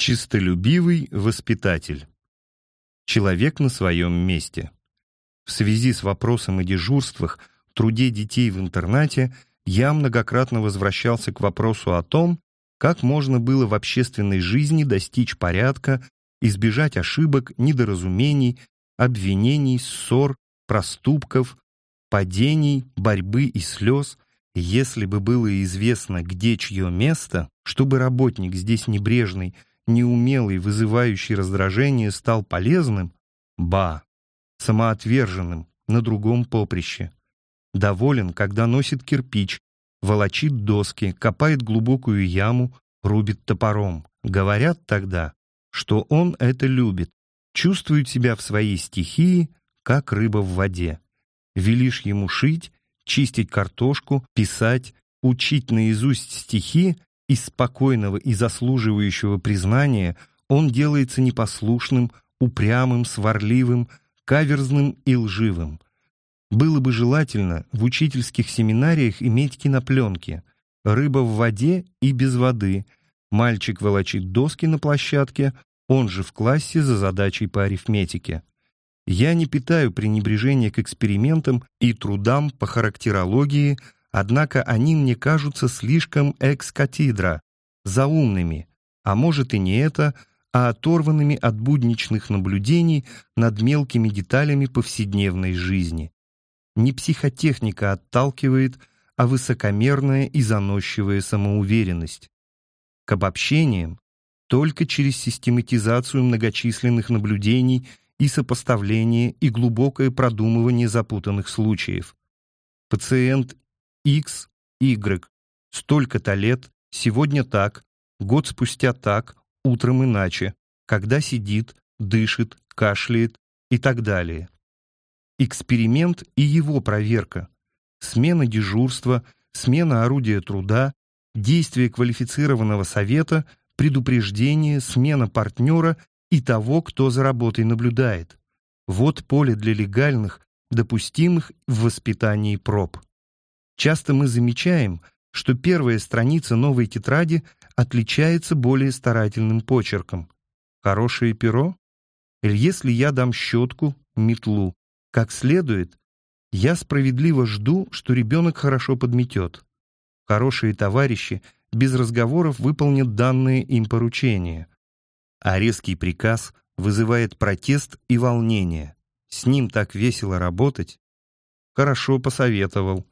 Чистолюбивый воспитатель. Человек на своем месте. В связи с вопросом о дежурствах, труде детей в интернате, я многократно возвращался к вопросу о том, как можно было в общественной жизни достичь порядка, избежать ошибок, недоразумений, обвинений, ссор, проступков, падений, борьбы и слез, если бы было известно, где чье место, чтобы работник здесь небрежный – неумелый, вызывающий раздражение, стал полезным, ба, самоотверженным на другом поприще. Доволен, когда носит кирпич, волочит доски, копает глубокую яму, рубит топором. Говорят тогда, что он это любит, чувствует себя в своей стихии, как рыба в воде. Велишь ему шить, чистить картошку, писать, учить наизусть стихи, из спокойного и заслуживающего признания он делается непослушным, упрямым, сварливым, каверзным и лживым. Было бы желательно в учительских семинариях иметь кинопленки «Рыба в воде и без воды», «Мальчик волочит доски на площадке», он же в классе за задачей по арифметике. Я не питаю пренебрежения к экспериментам и трудам по характерологии, Однако они мне кажутся слишком экс-катидра, заумными, а может и не это, а оторванными от будничных наблюдений над мелкими деталями повседневной жизни. Не психотехника отталкивает, а высокомерная и заносчивая самоуверенность. К обобщениям только через систематизацию многочисленных наблюдений и сопоставление и глубокое продумывание запутанных случаев. Пациент X, Y. Столько-то лет, сегодня так, год спустя так, утром иначе, когда сидит, дышит, кашляет и так далее. Эксперимент и его проверка. Смена дежурства, смена орудия труда, действие квалифицированного совета, предупреждение, смена партнера и того, кто за работой наблюдает. Вот поле для легальных, допустимых в воспитании проб. Часто мы замечаем, что первая страница новой тетради отличается более старательным почерком. Хорошее перо? Или если я дам щетку, метлу, как следует, я справедливо жду, что ребенок хорошо подметет. Хорошие товарищи без разговоров выполнят данные им поручения. А резкий приказ вызывает протест и волнение. С ним так весело работать. Хорошо посоветовал.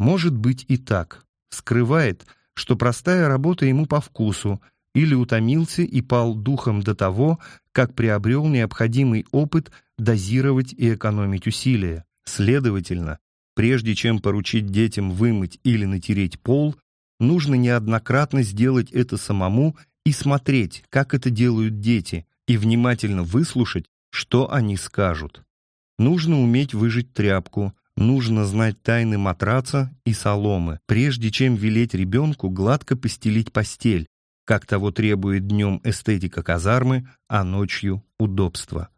Может быть и так. Скрывает, что простая работа ему по вкусу, или утомился и пал духом до того, как приобрел необходимый опыт дозировать и экономить усилия. Следовательно, прежде чем поручить детям вымыть или натереть пол, нужно неоднократно сделать это самому и смотреть, как это делают дети, и внимательно выслушать, что они скажут. Нужно уметь выжать тряпку, Нужно знать тайны матраца и соломы, прежде чем велеть ребенку гладко постелить постель, как того требует днем эстетика казармы, а ночью удобство.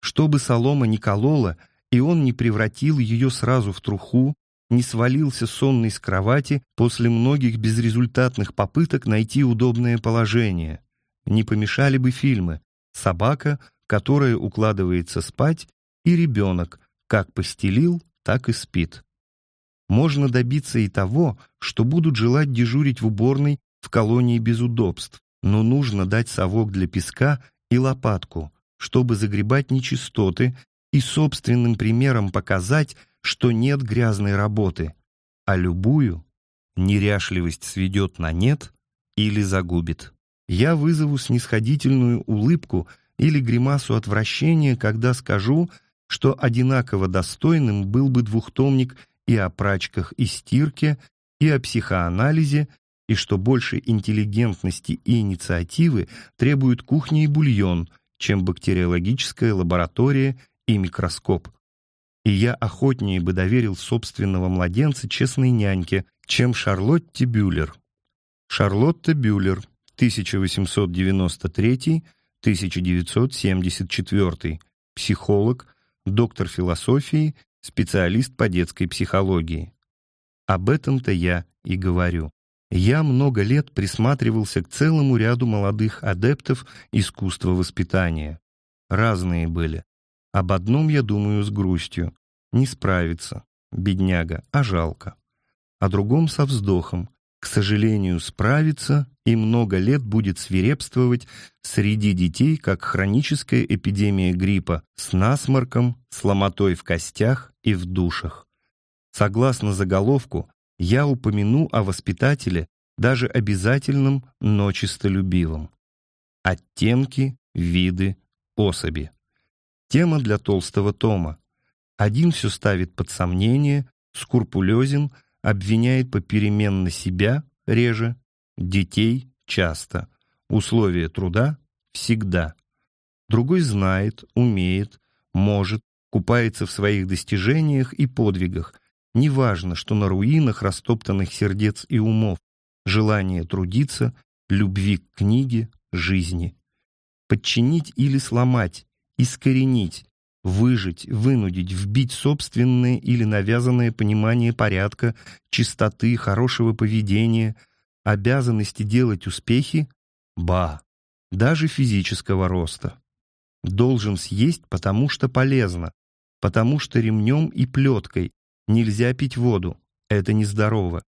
Чтобы солома не колола, и он не превратил ее сразу в труху, не свалился сонный с кровати после многих безрезультатных попыток найти удобное положение. Не помешали бы фильмы «Собака», которая укладывается спать, и ребенок, как постелил, так и спит. Можно добиться и того, что будут желать дежурить в уборной в колонии без удобств, но нужно дать совок для песка и лопатку, чтобы загребать нечистоты и собственным примером показать, что нет грязной работы, а любую неряшливость сведет на нет или загубит. Я вызову снисходительную улыбку или гримасу отвращения, когда скажу, что одинаково достойным был бы двухтомник и о прачках и стирке, и о психоанализе, и что больше интеллигентности и инициативы требуют кухня и бульон, чем бактериологическая лаборатория и микроскоп. И я охотнее бы доверил собственного младенца честной няньке, чем Шарлотте Бюллер. Шарлотта Бюллер, 1893-1974, психолог, доктор философии, специалист по детской психологии. Об этом-то я и говорю. Я много лет присматривался к целому ряду молодых адептов искусства воспитания. Разные были. Об одном я думаю с грустью. Не справится, бедняга, а жалко. О другом со вздохом. К сожалению, справится и много лет будет свирепствовать среди детей, как хроническая эпидемия гриппа с насморком, сломотой в костях и в душах. Согласно заголовку, я упомяну о воспитателе, даже обязательном, но чистолюбивом. Оттенки, виды, особи. Тема для толстого тома. Один все ставит под сомнение, скрупулезен, обвиняет попеременно себя, реже, детей часто, условия труда всегда. Другой знает, умеет, может, купается в своих достижениях и подвигах. Неважно, что на руинах растоптанных сердец и умов, желание трудиться, любви к книге, жизни. Подчинить или сломать, искоренить, выжить, вынудить, вбить собственное или навязанное понимание порядка, чистоты, хорошего поведения, обязанности делать успехи, ба, даже физического роста. Должен съесть, потому что полезно, потому что ремнем и плеткой нельзя пить воду, это нездорово.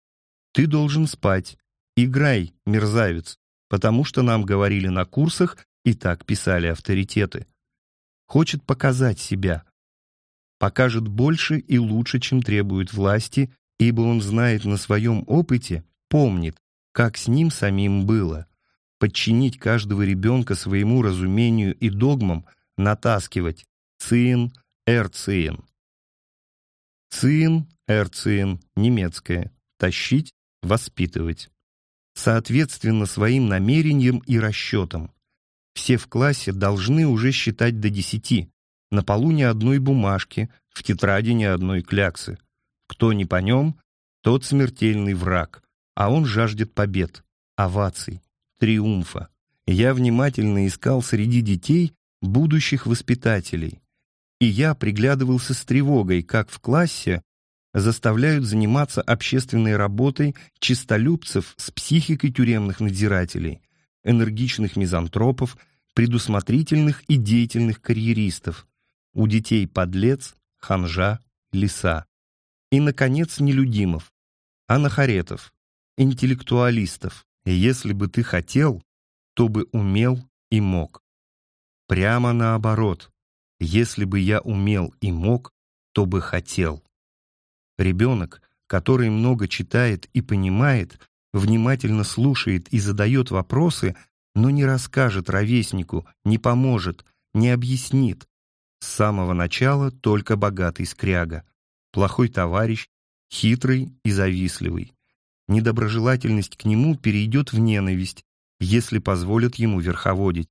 Ты должен спать, играй, мерзавец, потому что нам говорили на курсах и так писали авторитеты хочет показать себя. Покажет больше и лучше, чем требует власти, ибо он знает на своем опыте, помнит, как с ним самим было. Подчинить каждого ребенка своему разумению и догмам, натаскивать цин, эрцин. Цин, эрцин, немецкое, тащить, воспитывать. Соответственно своим намерениям и расчетам. Все в классе должны уже считать до десяти. На полу ни одной бумажки, в тетради ни одной кляксы. Кто не по нем, тот смертельный враг, а он жаждет побед, оваций, триумфа. Я внимательно искал среди детей будущих воспитателей. И я приглядывался с тревогой, как в классе заставляют заниматься общественной работой чистолюбцев с психикой тюремных надзирателей, энергичных мизантропов, предусмотрительных и деятельных карьеристов, у детей подлец, ханжа, лиса. И, наконец, нелюдимов, анахаретов, интеллектуалистов. Если бы ты хотел, то бы умел и мог. Прямо наоборот. Если бы я умел и мог, то бы хотел. Ребенок, который много читает и понимает, внимательно слушает и задает вопросы, но не расскажет ровеснику, не поможет, не объяснит. С самого начала только богатый скряга, плохой товарищ, хитрый и завистливый. Недоброжелательность к нему перейдет в ненависть, если позволят ему верховодить.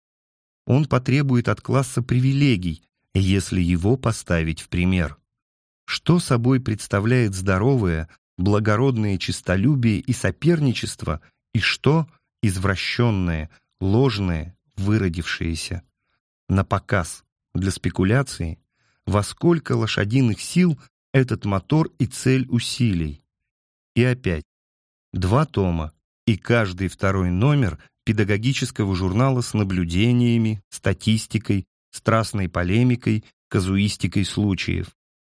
Он потребует от класса привилегий, если его поставить в пример. Что собой представляет здоровое, благородное честолюбие и соперничество, и что извращенное, ложное, выродившееся. На показ, для спекуляции, во сколько лошадиных сил этот мотор и цель усилий. И опять, два тома, и каждый второй номер педагогического журнала с наблюдениями, статистикой, страстной полемикой, казуистикой случаев.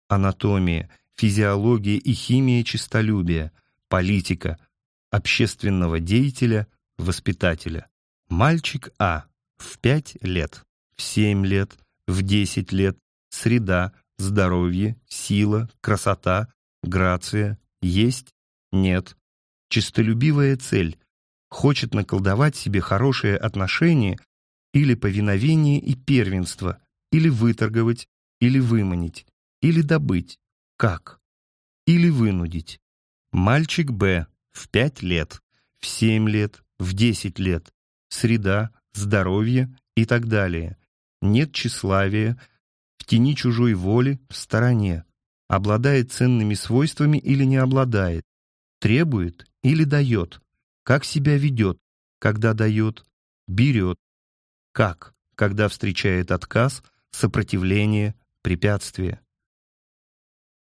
Анатомия, физиология и химия честолюбия, политика, общественного деятеля, воспитателя. Мальчик А в 5 лет, в 7 лет, в 10 лет, среда, здоровье, сила, красота, грация, есть, нет. Чистолюбивая цель, хочет наколдовать себе хорошие отношения или повиновение и первенство, или выторговать, или выманить, или добыть, как? Или вынудить. Мальчик Б в 5 лет, в 7 лет, в 10 лет. Среда, здоровье и так далее. Нет тщеславия, в тени чужой воли, в стороне. Обладает ценными свойствами или не обладает. Требует или дает. Как себя ведет, когда дает. Берет. Как, когда встречает отказ, сопротивление, препятствие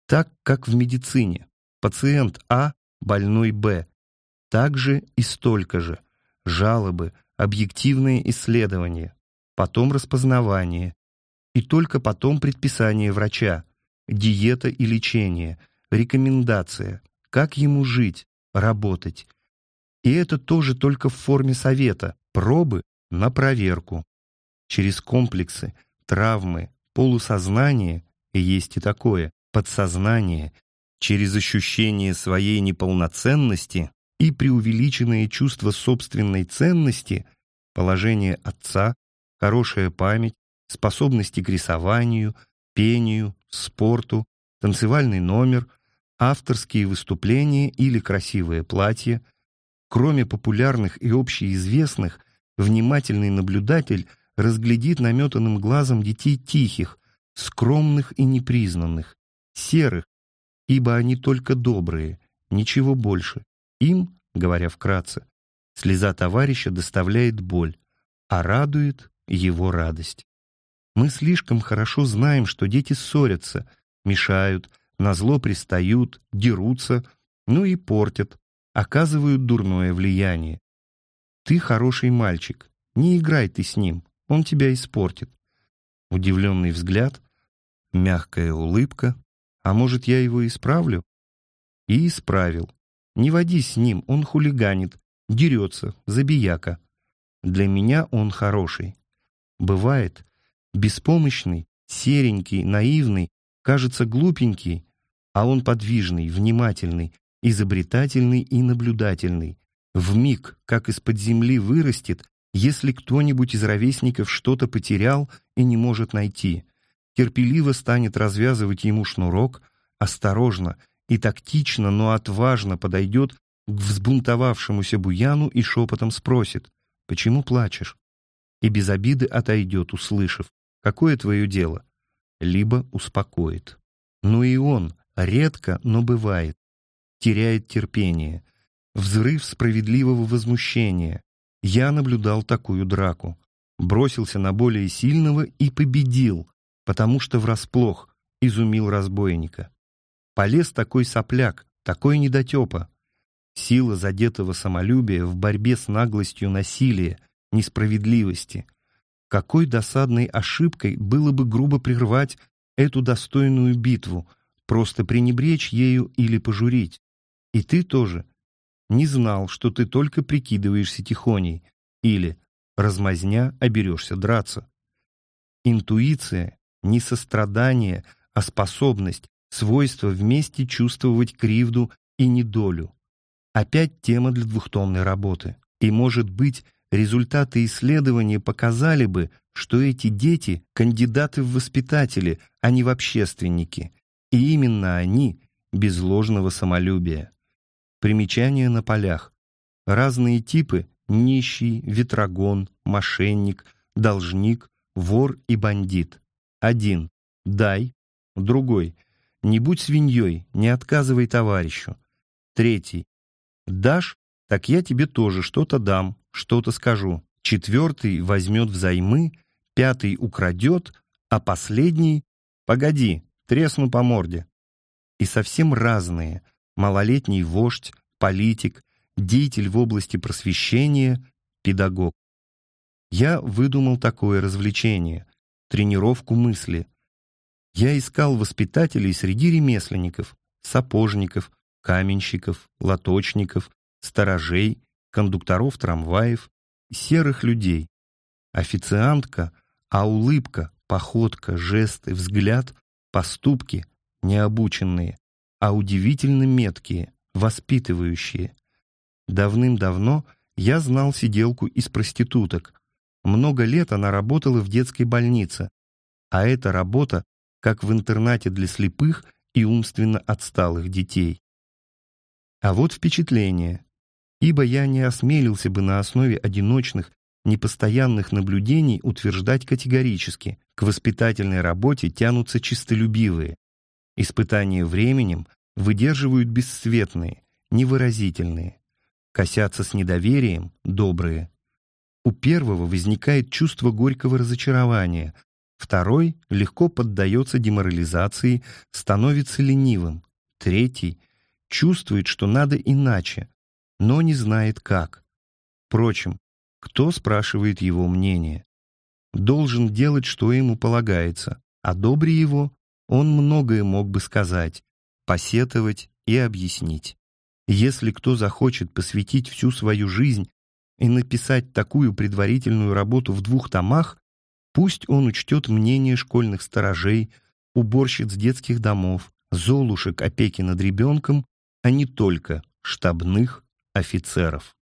так как в медицине. Пациент А, больной Б. также и столько же жалобы, объективные исследования, потом распознавание, и только потом предписание врача, диета и лечение, рекомендация, как ему жить, работать. И это тоже только в форме совета, пробы на проверку. Через комплексы, травмы, полусознание, есть и такое, подсознание, через ощущение своей неполноценности и преувеличенное чувство собственной ценности, положение отца, хорошая память, способности к рисованию, пению, спорту, танцевальный номер, авторские выступления или красивое платье. Кроме популярных и общеизвестных, внимательный наблюдатель разглядит наметанным глазом детей тихих, скромных и непризнанных, серых, ибо они только добрые, ничего больше. Им, говоря вкратце, слеза товарища доставляет боль, а радует его радость. Мы слишком хорошо знаем, что дети ссорятся, мешают, назло пристают, дерутся, ну и портят, оказывают дурное влияние. Ты хороший мальчик, не играй ты с ним, он тебя испортит. Удивленный взгляд, мягкая улыбка, а может, я его исправлю? И исправил. Не водись с ним, он хулиганит, дерется, забияка. Для меня он хороший. Бывает, Беспомощный, серенький, наивный, кажется глупенький, а он подвижный, внимательный, изобретательный и наблюдательный. В миг, как из-под земли вырастет, если кто-нибудь из ровесников что-то потерял и не может найти. Терпеливо станет развязывать ему шнурок, осторожно и тактично, но отважно подойдет к взбунтовавшемуся буяну и шепотом спросит «Почему плачешь?» и без обиды отойдет, услышав Какое твое дело? Либо успокоит. Но и он, редко, но бывает, теряет терпение. Взрыв справедливого возмущения. Я наблюдал такую драку. Бросился на более сильного и победил, потому что врасплох изумил разбойника. Полез такой сопляк, такой недотепа. Сила задетого самолюбия в борьбе с наглостью насилия, несправедливости — какой досадной ошибкой было бы грубо прервать эту достойную битву, просто пренебречь ею или пожурить. И ты тоже не знал, что ты только прикидываешься тихоней, или, размазня, оберешься драться. Интуиция — не сострадание, а способность, свойство вместе чувствовать кривду и недолю. Опять тема для двухтомной работы. И, может быть, результаты исследования показали бы, что эти дети – кандидаты в воспитатели, а не в общественники. И именно они – без ложного самолюбия. Примечания на полях. Разные типы – нищий, ветрогон, мошенник, должник, вор и бандит. Один – дай. Другой – не будь свиньей, не отказывай товарищу. Третий – дашь, так я тебе тоже что-то дам, что-то скажу. Четвертый возьмет взаймы, пятый украдет, а последний — погоди, тресну по морде. И совсем разные — малолетний вождь, политик, деятель в области просвещения, педагог. Я выдумал такое развлечение — тренировку мысли. Я искал воспитателей среди ремесленников, сапожников, каменщиков, лоточников, сторожей, кондукторов трамваев, серых людей. Официантка, а улыбка, походка, жесты, взгляд, поступки необученные, а удивительно меткие, воспитывающие. Давным-давно я знал сиделку из проституток. Много лет она работала в детской больнице, а эта работа как в интернате для слепых и умственно отсталых детей. А вот впечатление ибо я не осмелился бы на основе одиночных, непостоянных наблюдений утверждать категорически, к воспитательной работе тянутся чистолюбивые. Испытания временем выдерживают бесцветные, невыразительные. Косятся с недоверием добрые. У первого возникает чувство горького разочарования, второй легко поддается деморализации, становится ленивым, третий чувствует, что надо иначе, но не знает как. Впрочем, кто спрашивает его мнение? Должен делать, что ему полагается. Одобри его, он многое мог бы сказать, посетовать и объяснить. Если кто захочет посвятить всю свою жизнь и написать такую предварительную работу в двух томах, пусть он учтет мнение школьных сторожей, уборщиц детских домов, золушек опеки над ребенком, а не только штабных офицеров.